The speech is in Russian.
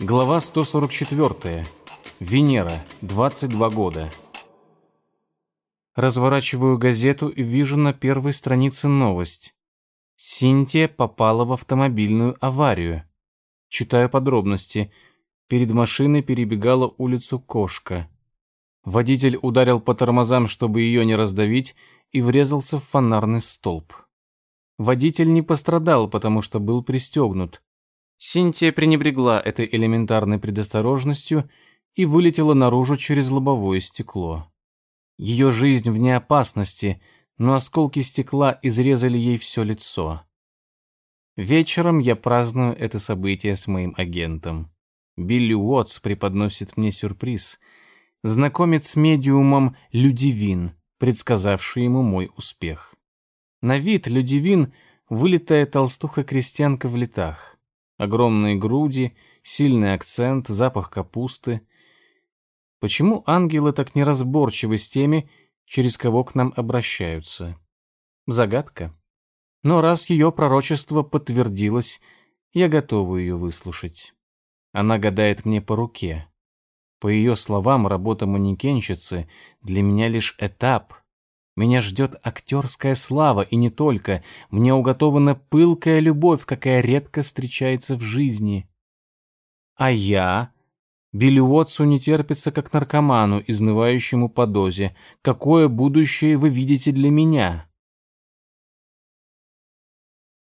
Глава 144. Венера, 22 года. Разворачиваю газету и вижу на первой странице новость. Синтия попала в автомобильную аварию. Читаю подробности. Перед машиной перебегала улицу кошка. Водитель ударил по тормозам, чтобы ее не раздавить, и врезался в фонарный столб. Водитель не пострадал, потому что был пристегнут. Синтия пренебрегла этой элементарной предосторожностью и вылетела наружу через лобовое стекло. Ее жизнь вне опасности, но осколки стекла изрезали ей все лицо. Вечером я праздную это событие с моим агентом. Билли Уотс преподносит мне сюрприз. Знакомит с медиумом Людивин, предсказавший ему мой успех. На вид Людивин — вылитая толстуха-крестьянка в летах. Огромные груди, сильный акцент, запах капусты. Почему ангелы так неразборчивы с теми, через кого к нам обращаются? Загадка. Но раз ее пророчество подтвердилось, я готова ее выслушать. Она гадает мне по руке. По ее словам, работа манекенщицы для меня лишь этап — меня ждет актерская слава, и не только. Мне уготована пылкая любовь, какая редко встречается в жизни. А я... Билли Уотсу не терпится, как наркоману, изнывающему по дозе. Какое будущее вы видите для меня?